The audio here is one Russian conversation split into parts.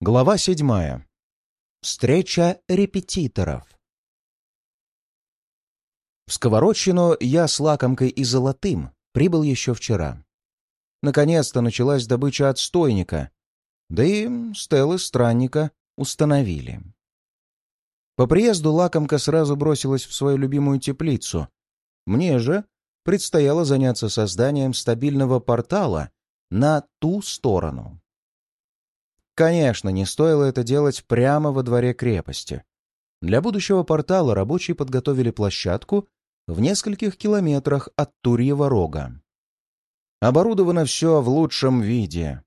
Глава седьмая. Встреча репетиторов. В Сковородщину я с лакомкой и золотым прибыл еще вчера. Наконец-то началась добыча отстойника, да и стелы странника установили. По приезду лакомка сразу бросилась в свою любимую теплицу. Мне же предстояло заняться созданием стабильного портала на ту сторону. Конечно, не стоило это делать прямо во дворе крепости. Для будущего портала рабочие подготовили площадку в нескольких километрах от Турьего рога. Оборудовано все в лучшем виде.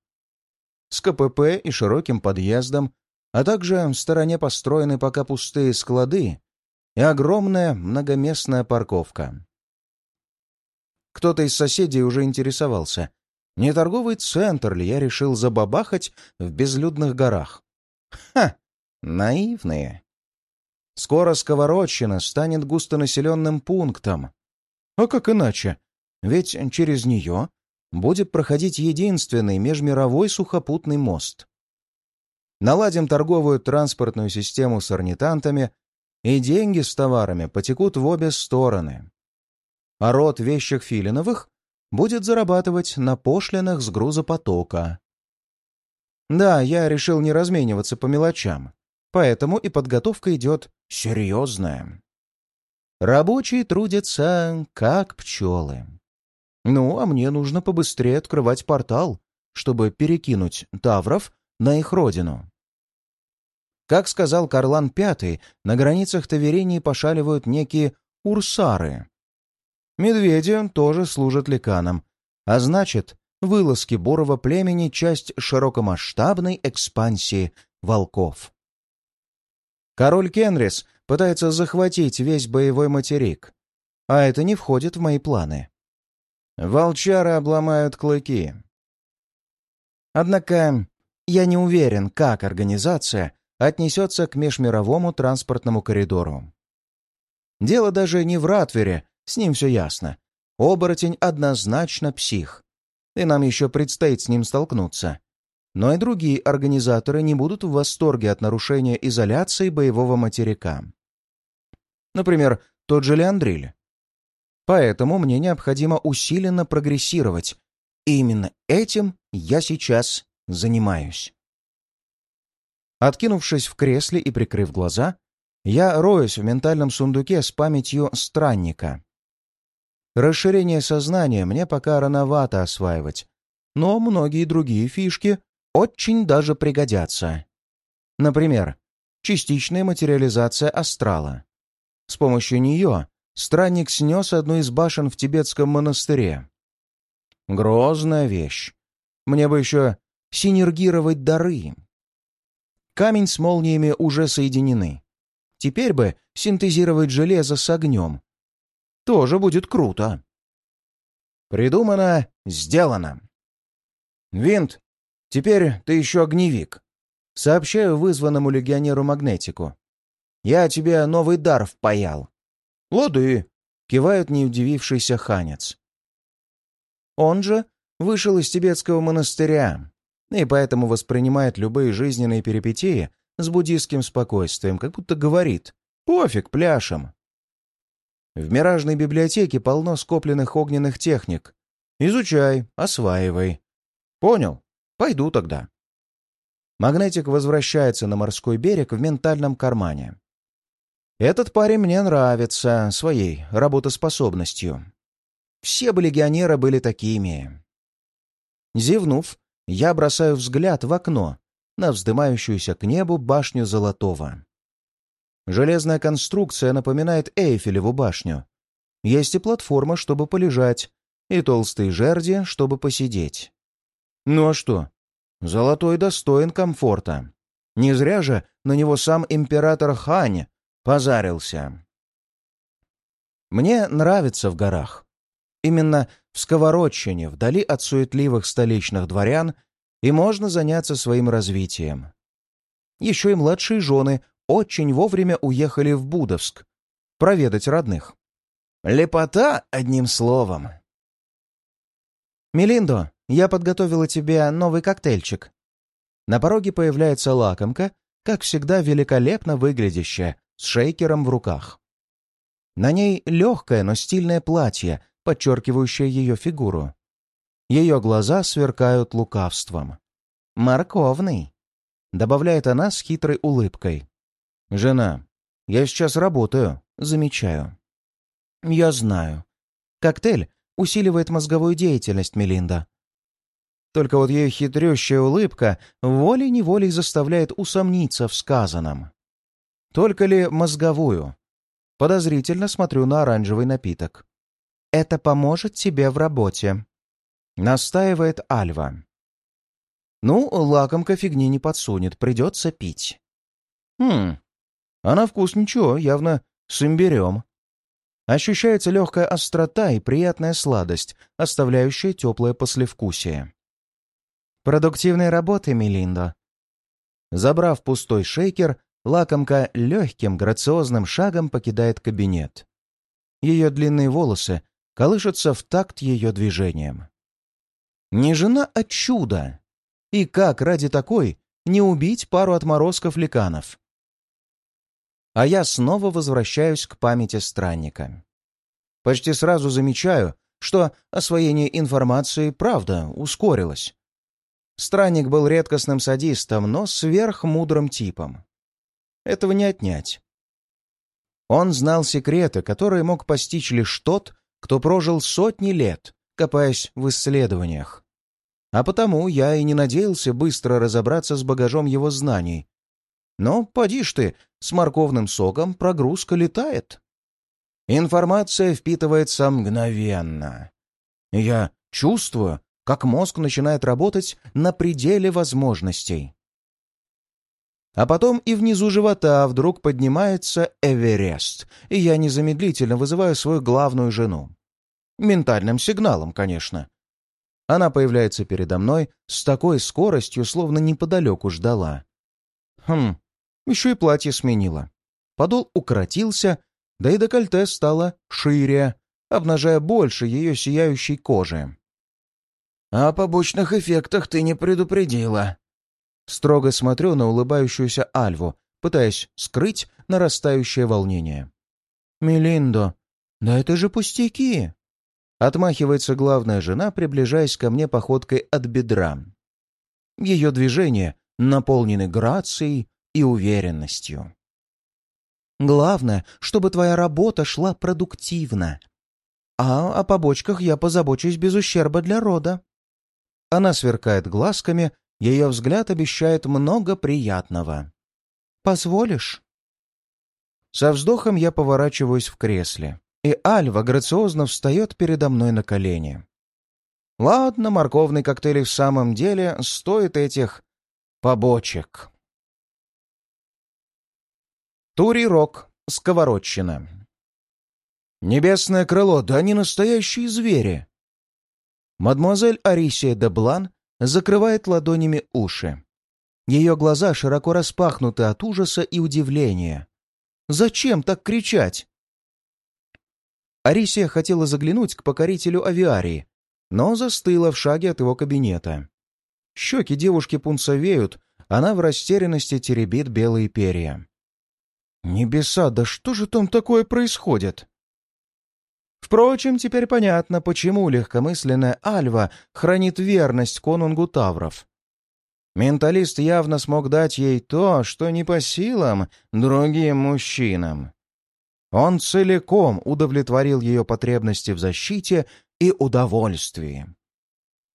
С КПП и широким подъездом, а также в стороне построены пока пустые склады и огромная многоместная парковка. Кто-то из соседей уже интересовался, не торговый центр ли я решил забабахать в безлюдных горах? Ха! Наивные. Скоро Сковородщина станет густонаселенным пунктом. А как иначе? Ведь через нее будет проходить единственный межмировой сухопутный мост. Наладим торговую транспортную систему с орнитантами, и деньги с товарами потекут в обе стороны. А род вещих Филиновых будет зарабатывать на пошлинах с грузопотока. Да, я решил не размениваться по мелочам, поэтому и подготовка идет серьезная. Рабочие трудятся, как пчелы. Ну, а мне нужно побыстрее открывать портал, чтобы перекинуть тавров на их родину. Как сказал Карлан V, на границах Таверении пошаливают некие урсары, Медведи тоже служат ликаном, а значит, вылазки бурого племени — часть широкомасштабной экспансии волков. Король Кенрис пытается захватить весь боевой материк, а это не входит в мои планы. Волчары обломают клыки. Однако я не уверен, как организация отнесется к межмировому транспортному коридору. Дело даже не в Ратвере, с ним все ясно. Оборотень однозначно псих. И нам еще предстоит с ним столкнуться. Но и другие организаторы не будут в восторге от нарушения изоляции боевого материка. Например, тот же Леандриль. Поэтому мне необходимо усиленно прогрессировать. И именно этим я сейчас занимаюсь. Откинувшись в кресле и прикрыв глаза, я роюсь в ментальном сундуке с памятью странника. Расширение сознания мне пока рановато осваивать, но многие другие фишки очень даже пригодятся. Например, частичная материализация астрала. С помощью нее странник снес одну из башен в тибетском монастыре. Грозная вещь. Мне бы еще синергировать дары. Камень с молниями уже соединены. Теперь бы синтезировать железо с огнем, тоже будет круто. Придумано, сделано. Винт, теперь ты еще огневик. Сообщаю вызванному легионеру магнетику. Я тебе новый дар впаял. Лады, кивает неудивившийся ханец. Он же вышел из тибетского монастыря и поэтому воспринимает любые жизненные перипетии с буддийским спокойствием, как будто говорит «пофиг, пляшем». В Миражной библиотеке полно скопленных огненных техник. Изучай, осваивай. Понял? Пойду тогда. Магнетик возвращается на морской берег в ментальном кармане. Этот парень мне нравится своей работоспособностью. Все бы легионеры были такими. Зевнув, я бросаю взгляд в окно на вздымающуюся к небу башню Золотого. Железная конструкция напоминает Эйфелеву башню. Есть и платформа, чтобы полежать, и толстые жерди, чтобы посидеть. Ну а что? Золотой достоин комфорта. Не зря же на него сам император Хань позарился. Мне нравится в горах. Именно в Сковородщине, вдали от суетливых столичных дворян, и можно заняться своим развитием. Еще и младшие жены очень вовремя уехали в Будовск проведать родных. Лепота, одним словом. «Мелиндо, я подготовила тебе новый коктейльчик». На пороге появляется лакомка, как всегда великолепно выглядящая, с шейкером в руках. На ней легкое, но стильное платье, подчеркивающее ее фигуру. Ее глаза сверкают лукавством. «Морковный», — добавляет она с хитрой улыбкой. «Жена, я сейчас работаю», — замечаю. «Я знаю. Коктейль усиливает мозговую деятельность, Мелинда. Только вот ее хитрющая улыбка волей-неволей заставляет усомниться в сказанном. Только ли мозговую? Подозрительно смотрю на оранжевый напиток. «Это поможет тебе в работе», — настаивает Альва. «Ну, лакомка фигни не подсунет, придется пить». «Хм, а на вкус ничего, явно с имбирем». Ощущается легкая острота и приятная сладость, оставляющая теплое послевкусие. «Продуктивной работы, Мелиндо!» Забрав пустой шейкер, лакомка легким, грациозным шагом покидает кабинет. Ее длинные волосы колышутся в такт ее движением. Не жена, а чудо! И как ради такой не убить пару отморозков-ликанов? А я снова возвращаюсь к памяти странника. Почти сразу замечаю, что освоение информации, правда, ускорилось. Странник был редкостным садистом, но сверхмудрым типом. Этого не отнять. Он знал секреты, которые мог постичь лишь тот, кто прожил сотни лет, копаясь в исследованиях. А потому я и не надеялся быстро разобраться с багажом его знаний. Но, поди ж ты, с морковным соком прогрузка летает. Информация впитывается мгновенно. Я чувствую, как мозг начинает работать на пределе возможностей. А потом и внизу живота вдруг поднимается Эверест, и я незамедлительно вызываю свою главную жену. Ментальным сигналом, конечно. Она появляется передо мной с такой скоростью, словно неподалеку ждала. Хм, еще и платье сменила. Подол укоротился, да и декольте стало шире, обнажая больше ее сияющей кожи. «О побочных эффектах ты не предупредила». Строго смотрю на улыбающуюся Альву, пытаясь скрыть нарастающее волнение. «Мелиндо, да это же пустяки!» Отмахивается главная жена, приближаясь ко мне походкой от бедра. Ее движения наполнены грацией и уверенностью. «Главное, чтобы твоя работа шла продуктивно. А о побочках я позабочусь без ущерба для рода». Она сверкает глазками, ее взгляд обещает много приятного. «Позволишь?» Со вздохом я поворачиваюсь в кресле, и Альва грациозно встает передо мной на колени. Ладно, морковный коктейль в самом деле стоит этих побочек. Тури-рок, сковородчина. Небесное крыло, да они настоящие звери. Мадемуазель Арисия де Блан закрывает ладонями уши. Ее глаза широко распахнуты от ужаса и удивления. «Зачем так кричать?» Арисия хотела заглянуть к покорителю авиарии, но застыла в шаге от его кабинета. Щеки девушки пунцовеют, она в растерянности теребит белые перья. «Небеса, да что же там такое происходит?» Впрочем, теперь понятно, почему легкомысленная Альва хранит верность конунгу Тавров. Менталист явно смог дать ей то, что не по силам другим мужчинам. Он целиком удовлетворил ее потребности в защите и удовольствии.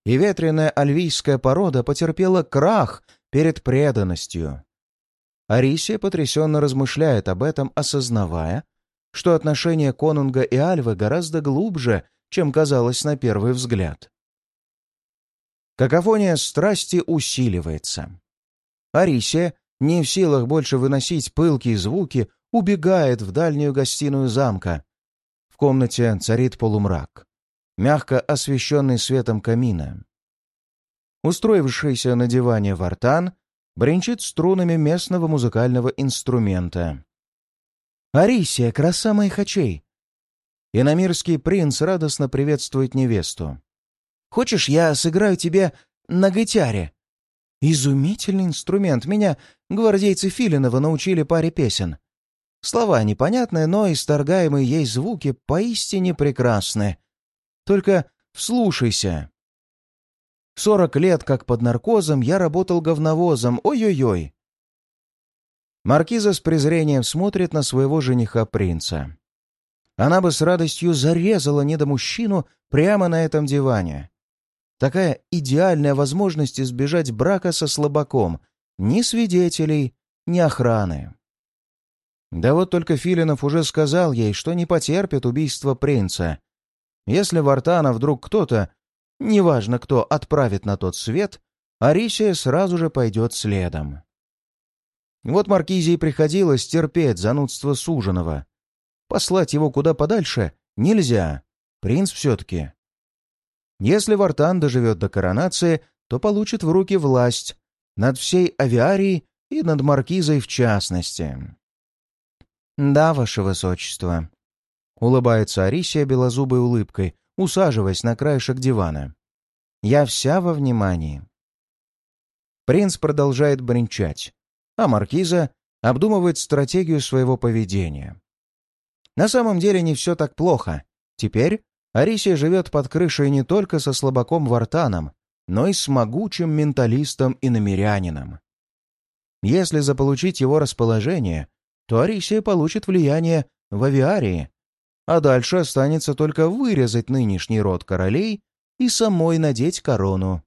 И ветреная альвийская порода потерпела крах перед преданностью. Арисия потрясенно размышляет об этом, осознавая, что отношения Конунга и Альвы гораздо глубже, чем казалось на первый взгляд. Какофония страсти усиливается. Арисия, не в силах больше выносить пылкие звуки, убегает в дальнюю гостиную замка. В комнате царит полумрак, мягко освещенный светом камина. Устроившийся на диване Вартан бренчит струнами местного музыкального инструмента. «Арисия, краса моих очей!» Иномирский принц радостно приветствует невесту. «Хочешь, я сыграю тебе на гитаре?» Изумительный инструмент. Меня гвардейцы Филинова научили паре песен. Слова непонятные, но исторгаемые ей звуки поистине прекрасны. Только вслушайся. Сорок лет, как под наркозом, я работал говновозом. Ой-ой-ой. Маркиза с презрением смотрит на своего жениха-принца. Она бы с радостью зарезала недомужчину прямо на этом диване. Такая идеальная возможность избежать брака со слабаком. Ни свидетелей, ни охраны. Да вот только Филинов уже сказал ей, что не потерпит убийство принца. Если Вартана вдруг кто-то, неважно кто, отправит на тот свет, Арисия сразу же пойдет следом. Вот Маркизии приходилось терпеть занудство суженого. Послать его куда подальше нельзя. Принц все-таки если Вартан доживет до коронации, то получит в руки власть над всей авиарией и над маркизой в частности. «Да, ваше высочество», — улыбается Арисия белозубой улыбкой, усаживаясь на краешек дивана. «Я вся во внимании». Принц продолжает бренчать, а маркиза обдумывает стратегию своего поведения. На самом деле не все так плохо. Теперь Арисия живет под крышей не только со слабаком Вартаном, но и с могучим менталистом и намерянином. Если заполучить его расположение, то Арисия получит влияние в авиарии, а дальше останется только вырезать нынешний род королей и самой надеть корону.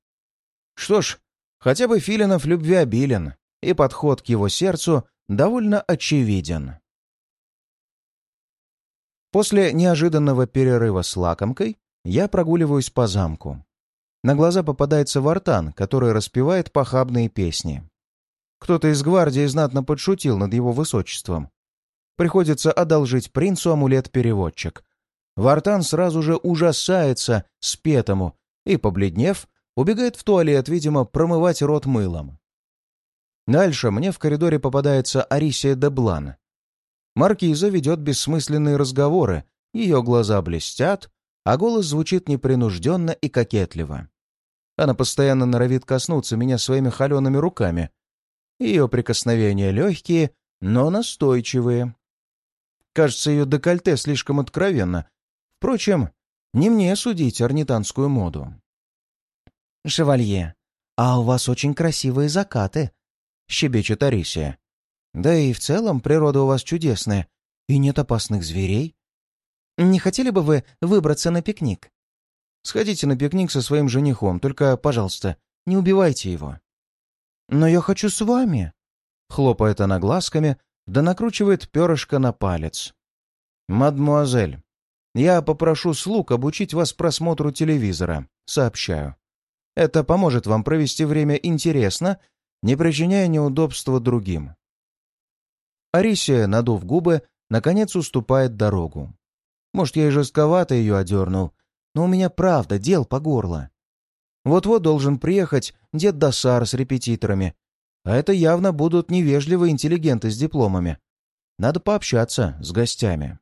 Что ж, хотя бы Филинов любвеобилен, и подход к его сердцу довольно очевиден. После неожиданного перерыва с лакомкой я прогуливаюсь по замку. На глаза попадается Вартан, который распевает похабные песни. Кто-то из гвардии знатно подшутил над его высочеством. Приходится одолжить принцу амулет-переводчик. Вартан сразу же ужасается спетому и, побледнев, убегает в туалет, видимо, промывать рот мылом. Дальше мне в коридоре попадается Арисия де Блан, Маркиза ведет бессмысленные разговоры, ее глаза блестят, а голос звучит непринужденно и кокетливо. Она постоянно норовит коснуться меня своими холеными руками. Ее прикосновения легкие, но настойчивые. Кажется, ее декольте слишком откровенно. Впрочем, не мне судить орнитанскую моду. «Шевалье, а у вас очень красивые закаты», — щебечет Арисия. Да и в целом природа у вас чудесная, и нет опасных зверей. Не хотели бы вы выбраться на пикник? Сходите на пикник со своим женихом, только, пожалуйста, не убивайте его. Но я хочу с вами. Хлопает она глазками, да накручивает перышко на палец. «Мадмуазель, я попрошу слуг обучить вас просмотру телевизора», сообщаю. «Это поможет вам провести время интересно, не причиняя неудобства другим. Арисия, надув губы, наконец уступает дорогу. Может, я и жестковато ее одернул, но у меня правда дел по горло. Вот-вот должен приехать дед Досар с репетиторами, а это явно будут невежливые интеллигенты с дипломами. Надо пообщаться с гостями.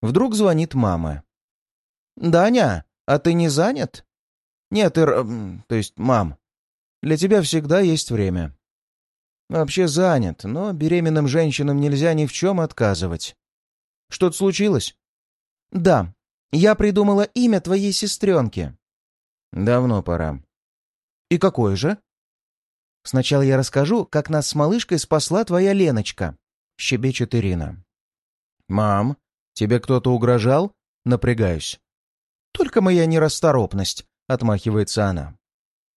Вдруг звонит мама. «Даня, а ты не занят?» «Нет, Ир... то есть, мам, для тебя всегда есть время. Вообще занят, но беременным женщинам нельзя ни в чем отказывать. Что-то случилось? Да, я придумала имя твоей сестренки. Давно пора. И какое же? Сначала я расскажу, как нас с малышкой спасла твоя Леночка, щебечет Ирина. Мам, тебе кто-то угрожал? Напрягаюсь. Только моя нерасторопность, отмахивается она.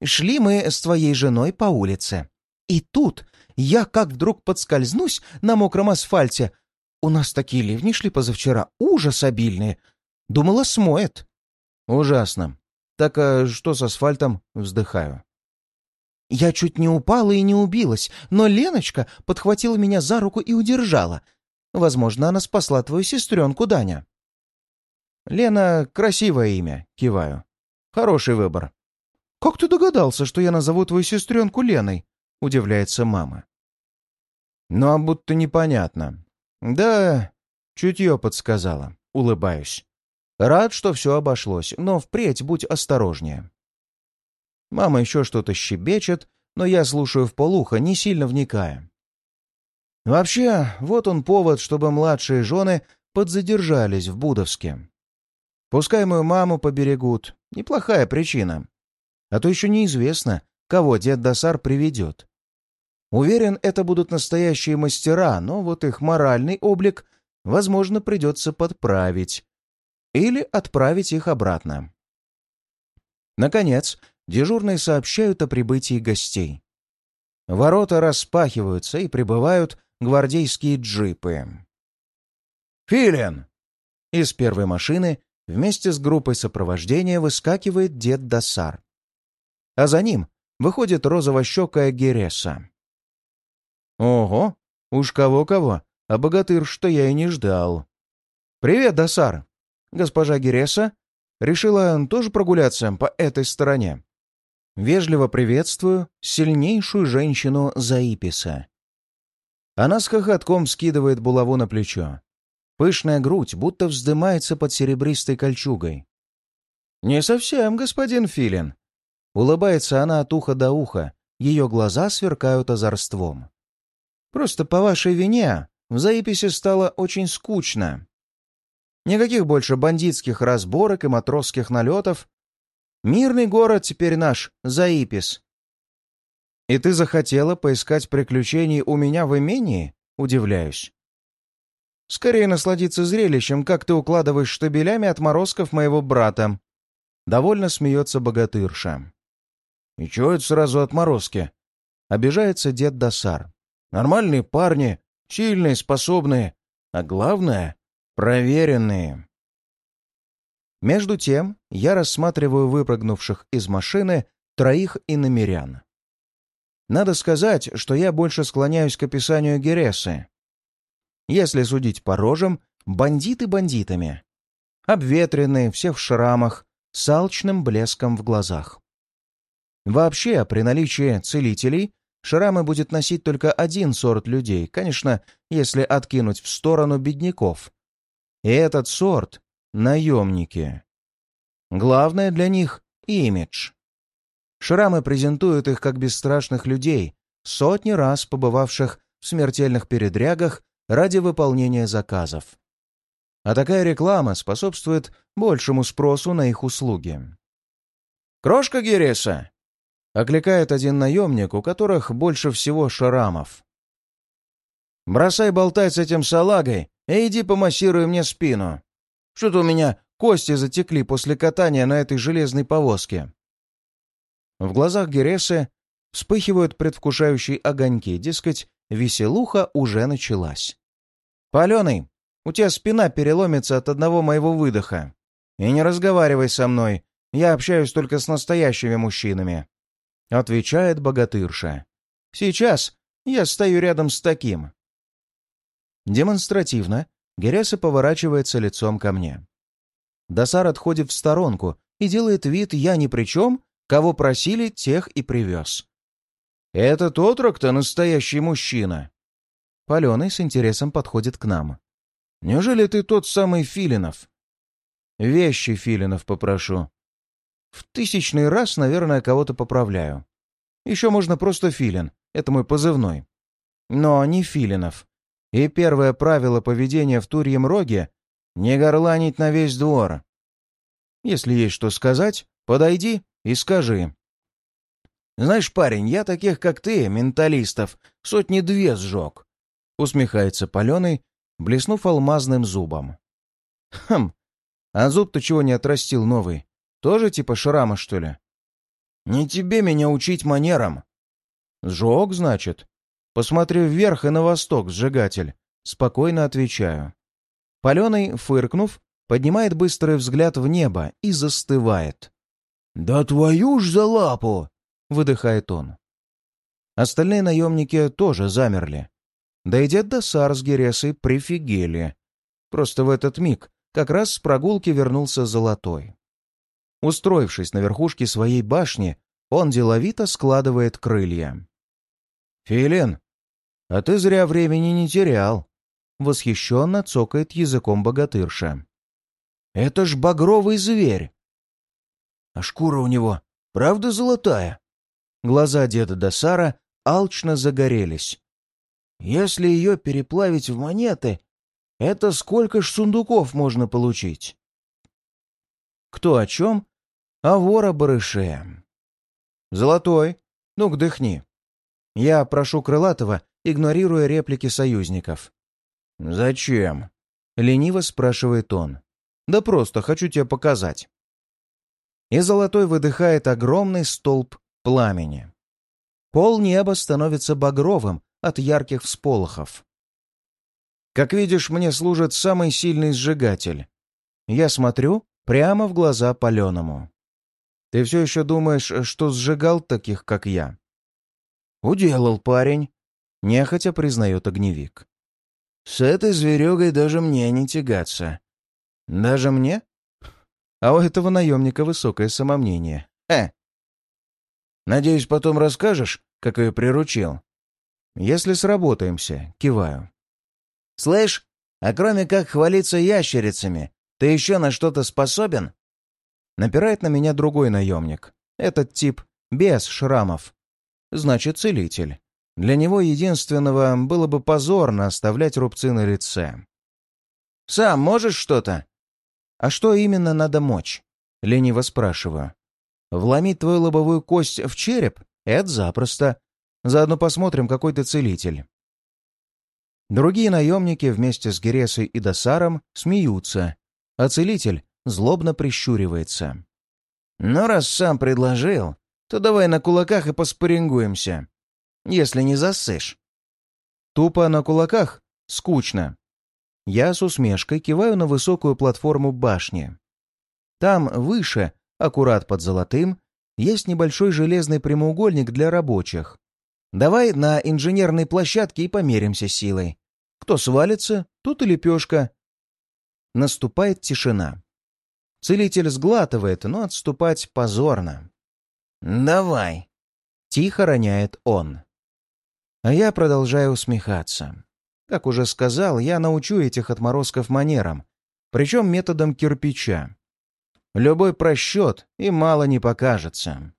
Шли мы с твоей женой по улице. И тут я как вдруг подскользнусь на мокром асфальте. У нас такие ливни шли позавчера, ужас обильные. Думала, смоет. Ужасно. Так а что с асфальтом? Вздыхаю. Я чуть не упала и не убилась, но Леночка подхватила меня за руку и удержала. Возможно, она спасла твою сестренку, Даня. Лена — красивое имя, киваю. Хороший выбор. Как ты догадался, что я назову твою сестренку Леной? — удивляется мама. «Ну, а будто непонятно. Да, чутье подсказала. Улыбаюсь. Рад, что все обошлось, но впредь будь осторожнее». Мама еще что-то щебечет, но я слушаю в полухо, не сильно вникая. Вообще, вот он повод, чтобы младшие жены подзадержались в Будовске. Пускай мою маму поберегут. Неплохая причина. А то еще неизвестно, кого дед Досар приведет. Уверен, это будут настоящие мастера, но вот их моральный облик, возможно, придется подправить. Или отправить их обратно. Наконец, дежурные сообщают о прибытии гостей. Ворота распахиваются и прибывают гвардейские джипы. «Филин!» Из первой машины вместе с группой сопровождения выскакивает дед Досар. А за ним выходит розово-щекая Гереса. Ого, уж кого-кого, а богатырь, что я и не ждал. «Привет, Досар!» Госпожа Гереса решила тоже прогуляться по этой стороне. Вежливо приветствую сильнейшую женщину Заиписа. Она с хохотком скидывает булаву на плечо. Пышная грудь будто вздымается под серебристой кольчугой. «Не совсем, господин Филин». Улыбается она от уха до уха, ее глаза сверкают озорством. Просто по вашей вине в Заиписе стало очень скучно. Никаких больше бандитских разборок и матросских налетов. Мирный город теперь наш, Заипис. И ты захотела поискать приключений у меня в имении? Удивляюсь. Скорее насладиться зрелищем, как ты укладываешь штабелями отморозков моего брата. Довольно смеется богатырша. И чего это сразу отморозки? Обижается дед Досар. Нормальные парни, сильные, способные, а главное — проверенные. Между тем я рассматриваю выпрыгнувших из машины троих иномерян. Надо сказать, что я больше склоняюсь к описанию Гересы. Если судить по рожам, бандиты бандитами. Обветренные, все в шрамах, с алчным блеском в глазах. Вообще, при наличии целителей Шрамы будет носить только один сорт людей, конечно, если откинуть в сторону бедняков. И этот сорт — наемники. Главное для них — имидж. Шрамы презентуют их как бесстрашных людей, сотни раз побывавших в смертельных передрягах ради выполнения заказов. А такая реклама способствует большему спросу на их услуги. «Крошка Гереса, Окликает один наемник, у которых больше всего шрамов. «Бросай болтать с этим салагой и иди помассируй мне спину. Что-то у меня кости затекли после катания на этой железной повозке». В глазах Гересы вспыхивают предвкушающие огоньки, дескать, веселуха уже началась. «Паленый, у тебя спина переломится от одного моего выдоха. И не разговаривай со мной, я общаюсь только с настоящими мужчинами. — отвечает богатырша. «Сейчас я стою рядом с таким». Демонстративно Геряса поворачивается лицом ко мне. Досар отходит в сторонку и делает вид «я ни при чем», кого просили, тех и привез. «Этот отрок-то настоящий мужчина!» Паленый с интересом подходит к нам. «Неужели ты тот самый Филинов?» «Вещи Филинов попрошу», в тысячный раз, наверное, кого-то поправляю. Еще можно просто Филин. Это мой позывной. Но не Филинов. И первое правило поведения в Турьем Роге — не горланить на весь двор. Если есть что сказать, подойди и скажи. «Знаешь, парень, я таких, как ты, менталистов, сотни-две сжег», — усмехается Паленый, блеснув алмазным зубом. «Хм, а зуб-то чего не отрастил новый? Тоже типа шрама, что ли? Не тебе меня учить манерам. Сжег, значит? Посмотри вверх и на восток, сжигатель. Спокойно отвечаю. Паленый, фыркнув, поднимает быстрый взгляд в небо и застывает. «Да твою ж за лапу!» — выдыхает он. Остальные наемники тоже замерли. Да и дед Досар с Гересой прифигели. Просто в этот миг как раз с прогулки вернулся Золотой. Устроившись на верхушке своей башни, он деловито складывает крылья. «Филин, а ты зря времени не терял», — восхищенно цокает языком богатырша. «Это ж багровый зверь!» «А шкура у него Правда золотая?» Глаза деда Досара алчно загорелись. «Если ее переплавить в монеты, это сколько ж сундуков можно получить?» «Кто о чем?» «О вора-барыше». «Золотой, ну-ка дыхни». Я прошу Крылатова, игнорируя реплики союзников. «Зачем?» — лениво спрашивает он. «Да просто хочу тебе показать». И Золотой выдыхает огромный столб пламени. Пол неба становится багровым от ярких всполохов. Как видишь, мне служит самый сильный сжигатель. Я смотрю прямо в глаза паленому. Ты все еще думаешь, что сжигал таких, как я? Уделал парень, нехотя признает огневик. С этой зверегой даже мне не тягаться. Даже мне? А у этого наемника высокое самомнение. Э! Надеюсь, потом расскажешь, как ее приручил? Если сработаемся, киваю. Слышь, а кроме как хвалиться ящерицами, ты еще на что-то способен? Напирает на меня другой наемник. Этот тип без шрамов. Значит, целитель. Для него единственного было бы позорно оставлять рубцы на лице. «Сам можешь что-то?» «А что именно надо мочь?» — лениво спрашиваю. «Вломить твою лобовую кость в череп? Это запросто. Заодно посмотрим, какой ты целитель». Другие наемники вместе с Гересой и Досаром смеются, а целитель злобно прищуривается. «Ну, раз сам предложил, то давай на кулаках и поспорингуемся если не засышь. Тупо на кулаках? Скучно. Я с усмешкой киваю на высокую платформу башни. Там, выше, аккурат под золотым, есть небольшой железный прямоугольник для рабочих. Давай на инженерной площадке и померимся силой. Кто свалится, тут и лепешка. Наступает тишина. Целитель сглатывает, но отступать позорно. «Давай!» — тихо роняет он. А я продолжаю усмехаться. Как уже сказал, я научу этих отморозков манерам, причем методом кирпича. Любой просчет и мало не покажется.